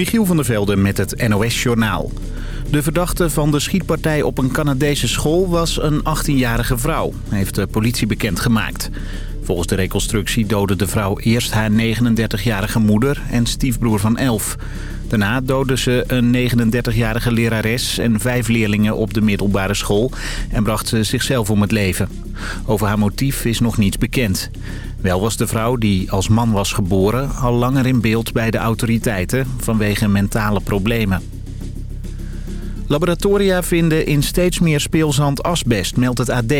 Michiel van der Velde met het NOS-journaal. De verdachte van de schietpartij op een Canadese school was een 18-jarige vrouw, heeft de politie bekendgemaakt. Volgens de reconstructie doodde de vrouw eerst haar 39-jarige moeder en stiefbroer van 11. Daarna doodde ze een 39-jarige lerares en vijf leerlingen op de middelbare school... en bracht ze zichzelf om het leven. Over haar motief is nog niets bekend. Wel was de vrouw, die als man was geboren, al langer in beeld bij de autoriteiten vanwege mentale problemen. Laboratoria vinden in steeds meer speelzand asbest, meldt het AD.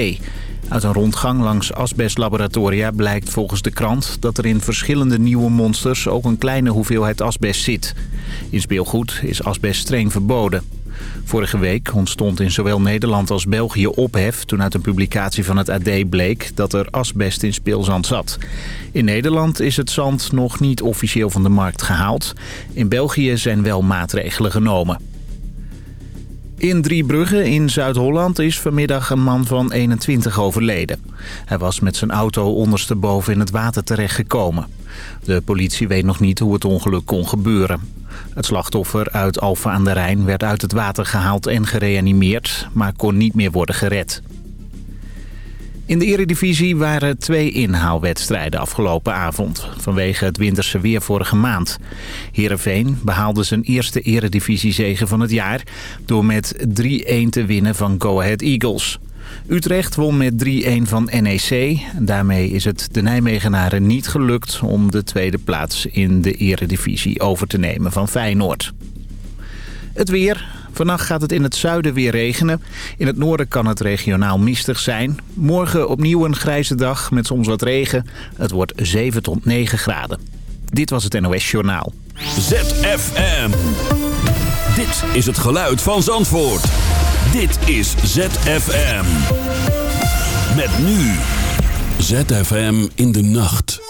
Uit een rondgang langs asbestlaboratoria blijkt volgens de krant... dat er in verschillende nieuwe monsters ook een kleine hoeveelheid asbest zit. In speelgoed is asbest streng verboden. Vorige week ontstond in zowel Nederland als België ophef... toen uit een publicatie van het AD bleek dat er asbest in speelzand zat. In Nederland is het zand nog niet officieel van de markt gehaald. In België zijn wel maatregelen genomen. In Driebrugge in Zuid-Holland is vanmiddag een man van 21 overleden. Hij was met zijn auto ondersteboven in het water terechtgekomen. De politie weet nog niet hoe het ongeluk kon gebeuren. Het slachtoffer uit Alfa aan de Rijn werd uit het water gehaald en gereanimeerd... maar kon niet meer worden gered. In de eredivisie waren twee inhaalwedstrijden afgelopen avond... vanwege het winterse weer vorige maand. Heerenveen behaalde zijn eerste eredivisiezege van het jaar... door met 3-1 te winnen van Go Ahead Eagles. Utrecht won met 3-1 van NEC. Daarmee is het de Nijmegenaren niet gelukt om de tweede plaats in de eredivisie over te nemen van Feyenoord. Het weer. Vannacht gaat het in het zuiden weer regenen. In het noorden kan het regionaal mistig zijn. Morgen opnieuw een grijze dag met soms wat regen. Het wordt 7 tot 9 graden. Dit was het NOS Journaal. ZFM. Dit is het geluid van Zandvoort. Dit is ZFM. Met nu. ZFM in de nacht.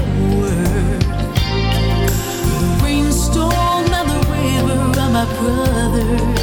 my brother.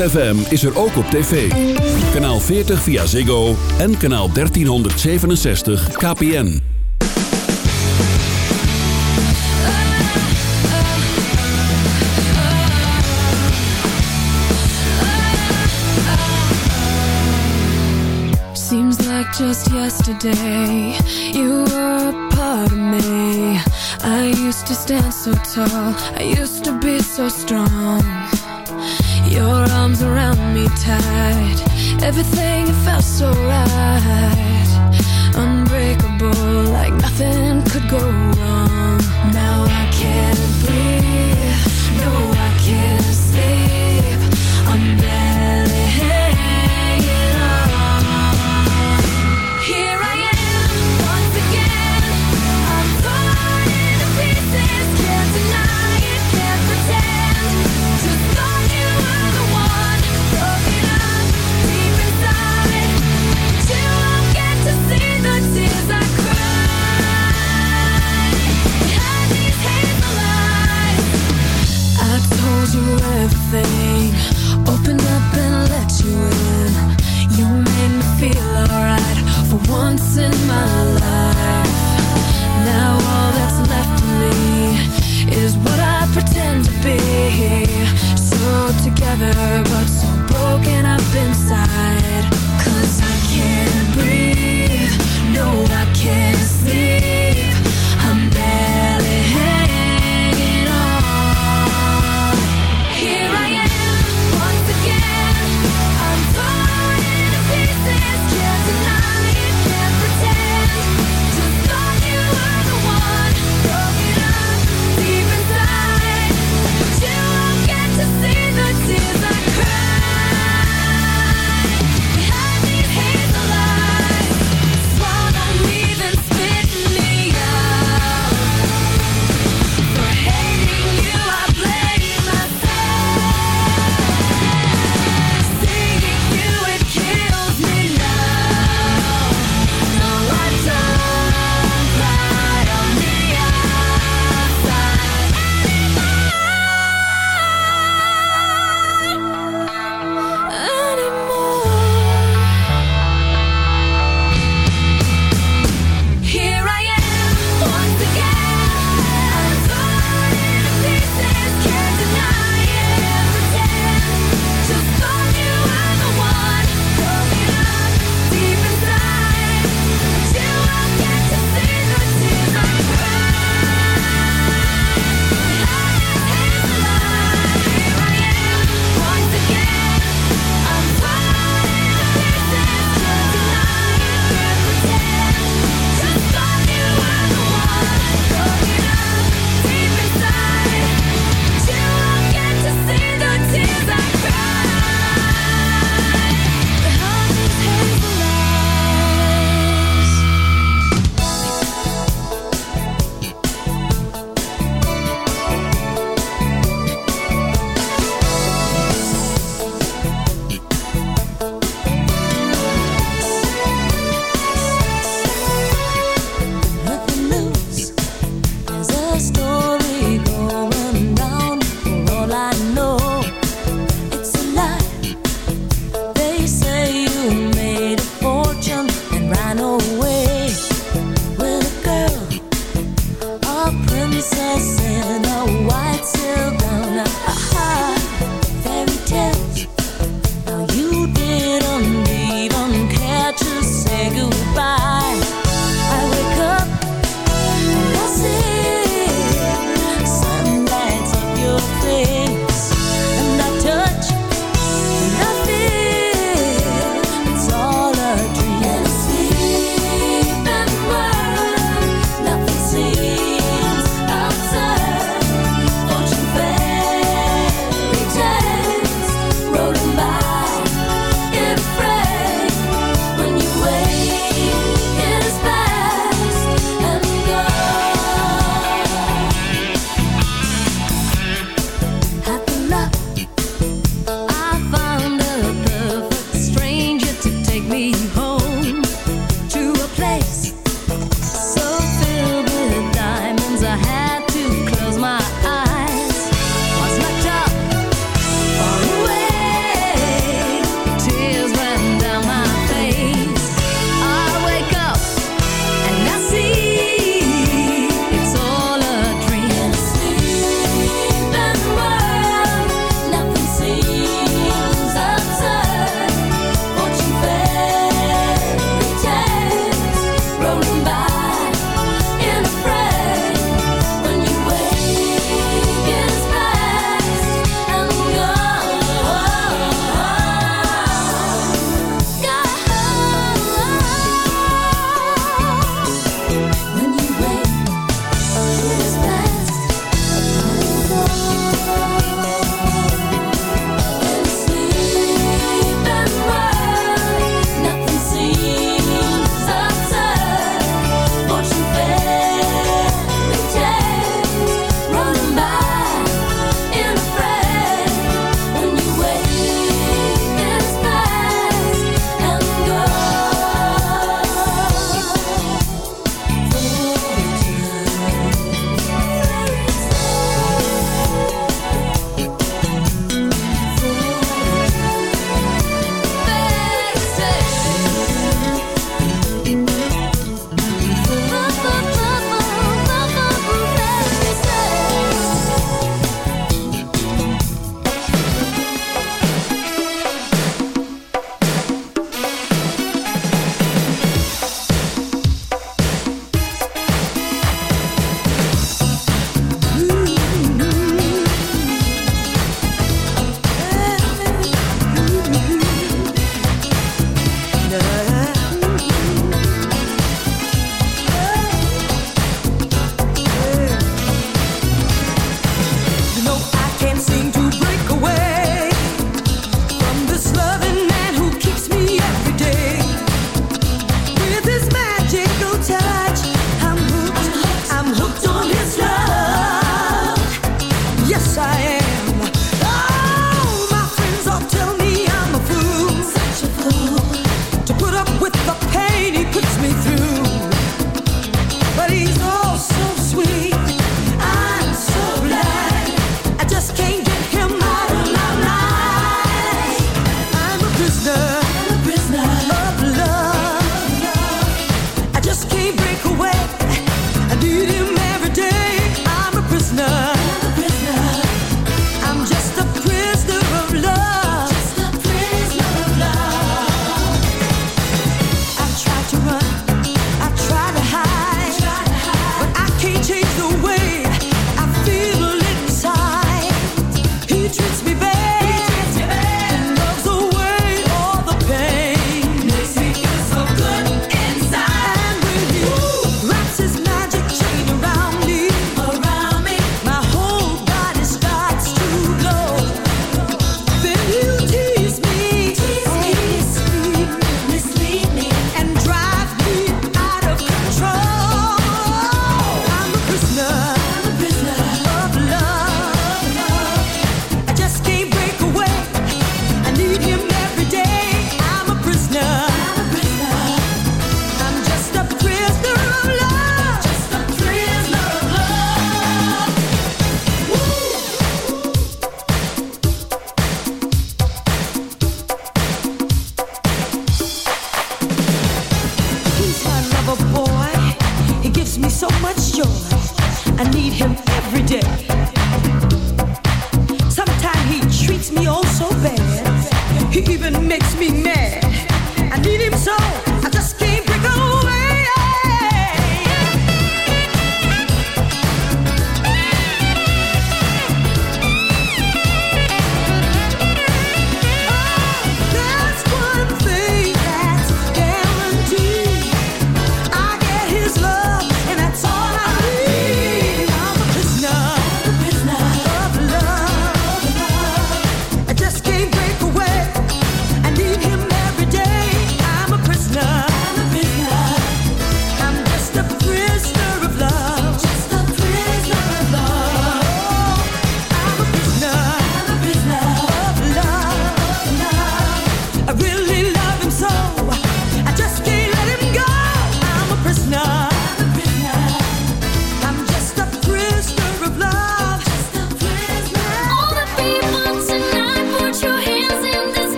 ZFM is er ook op tv. Kanaal 40 via Ziggo en kanaal 1367 KPN. Seems like just yesterday you were a part of me. I used to stand so tall, I used to be so strong. Your arms around me tight. Everything felt so right. Unbreakable like nothing could go wrong. Now I can't breathe. No, I can't sleep. once in my life. Now all that's left me Is what I pretend to be. So together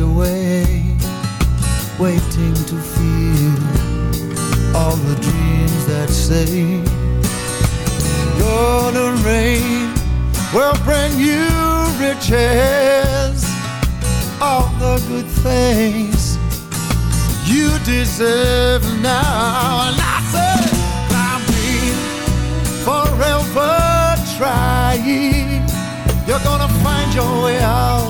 Away, waiting to feel all the dreams that say, Golden rain will bring you riches, all the good things you deserve now. And I say, climbing forever trying. You're gonna find your way out